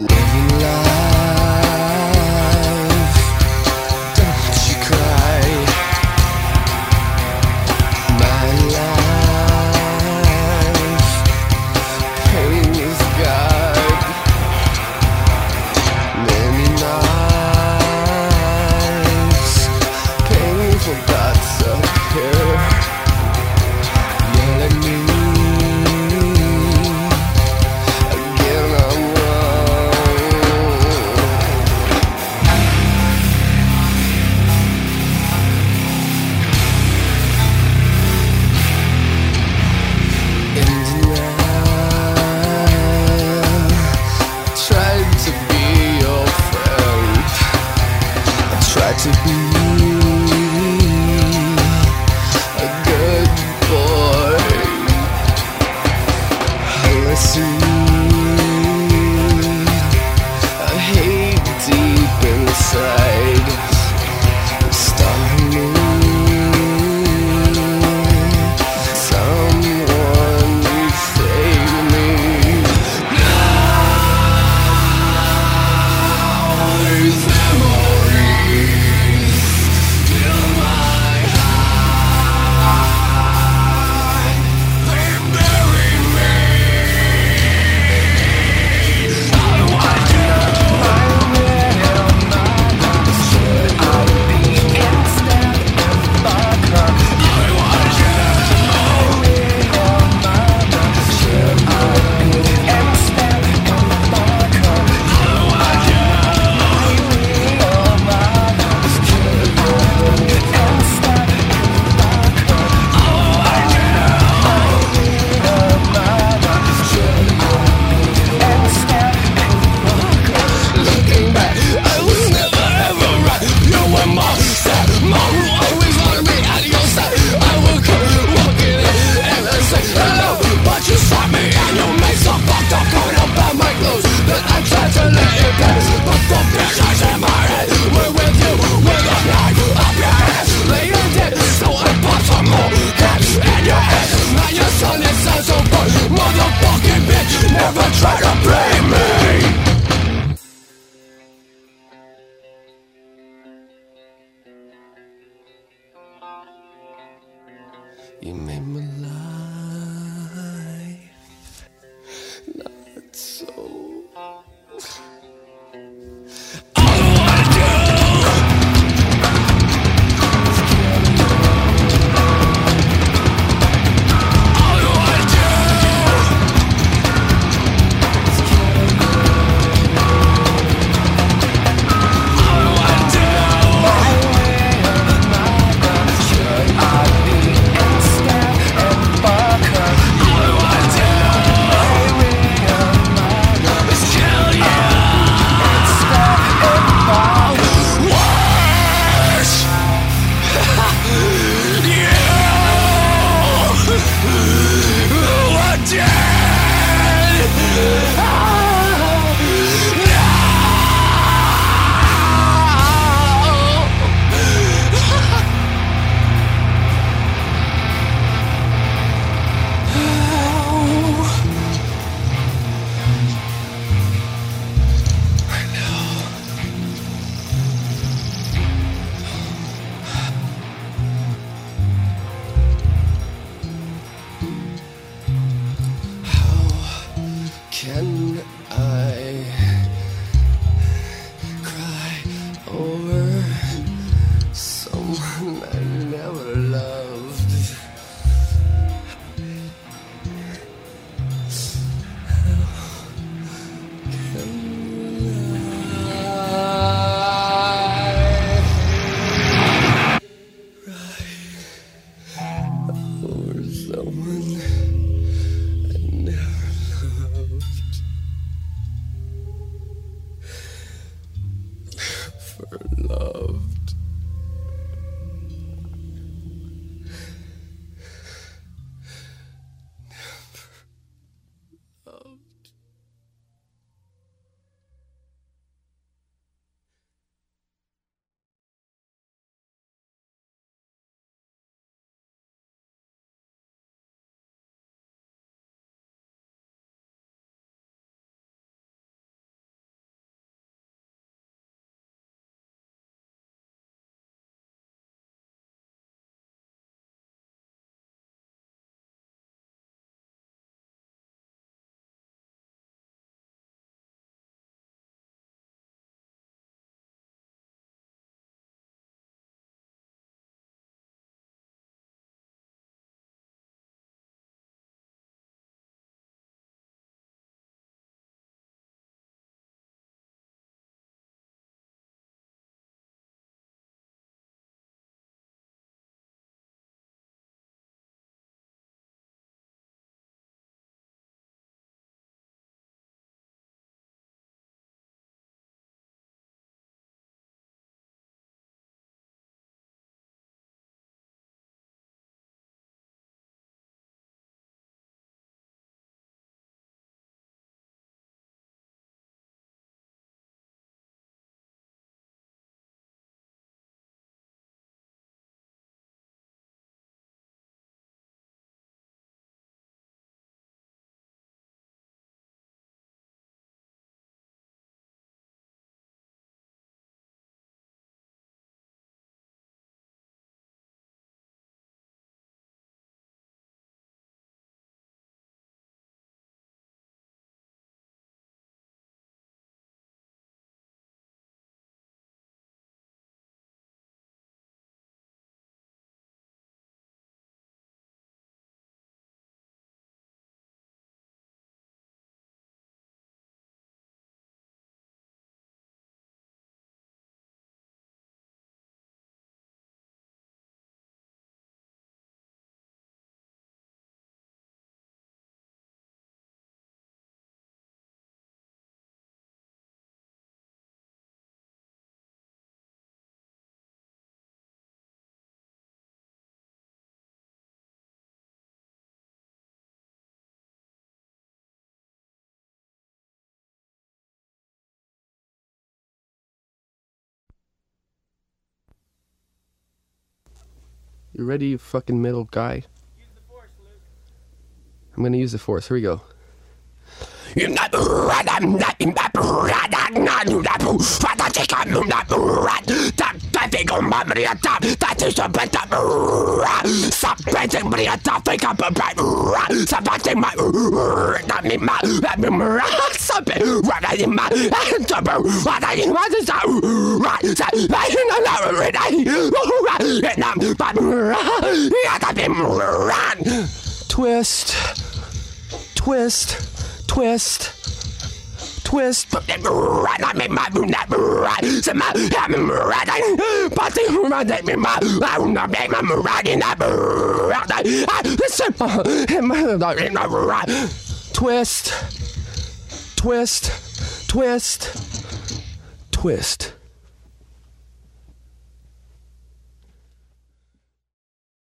Living life. to be. never try to blame me. You ready, you fucking middle guy? Force, I'm gonna use the force. Here we go. Fico Mamriata, that is a better. Stop painting Briata, Fico Papa, Sabating my. Not me, my. Let me stop it. What I in my. What I in my. Right, that I in another. And I. And I'm. But. Uh, yeah, that be. Uh, Twist. Twist. Twist twist. Twist, twist, twist, twist.